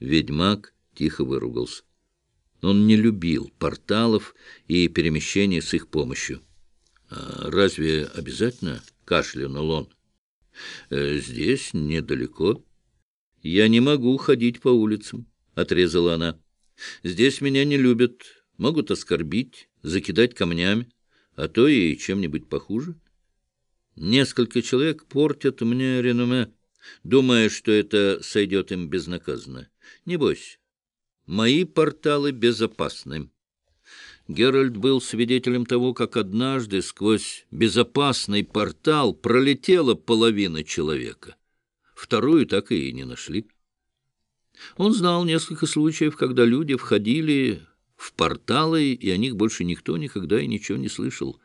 Ведьмак тихо выругался. Он не любил порталов и перемещения с их помощью. «А разве обязательно?» — кашлянул он. «Э, «Здесь недалеко». «Я не могу ходить по улицам», — отрезала она. «Здесь меня не любят, могут оскорбить, закидать камнями, а то и чем-нибудь похуже. Несколько человек портят мне реноме, думая, что это сойдет им безнаказанно. Не бойся, мои порталы безопасны». Геральт был свидетелем того, как однажды сквозь безопасный портал пролетела половина человека. Вторую так и не нашли. Он знал несколько случаев, когда люди входили в порталы, и о них больше никто никогда и ничего не слышал.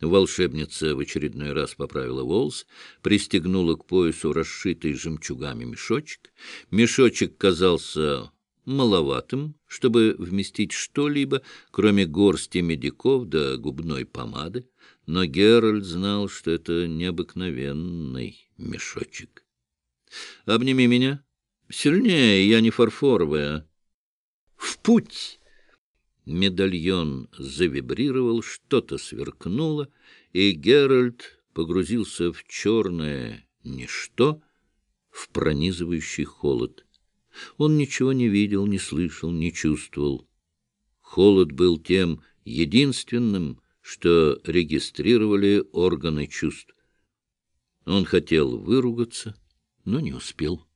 Волшебница в очередной раз поправила волос, пристегнула к поясу расшитый жемчугами мешочек. Мешочек казался маловатым, чтобы вместить что-либо, кроме горсти медиков да губной помады, но Геральт знал, что это необыкновенный мешочек. — Обними меня. Сильнее, я не фарфоровая. — В путь! Медальон завибрировал, что-то сверкнуло, и Геральт погрузился в черное ничто, в пронизывающий холод. Он ничего не видел, не слышал, не чувствовал. Холод был тем единственным, что регистрировали органы чувств. Он хотел выругаться, но не успел.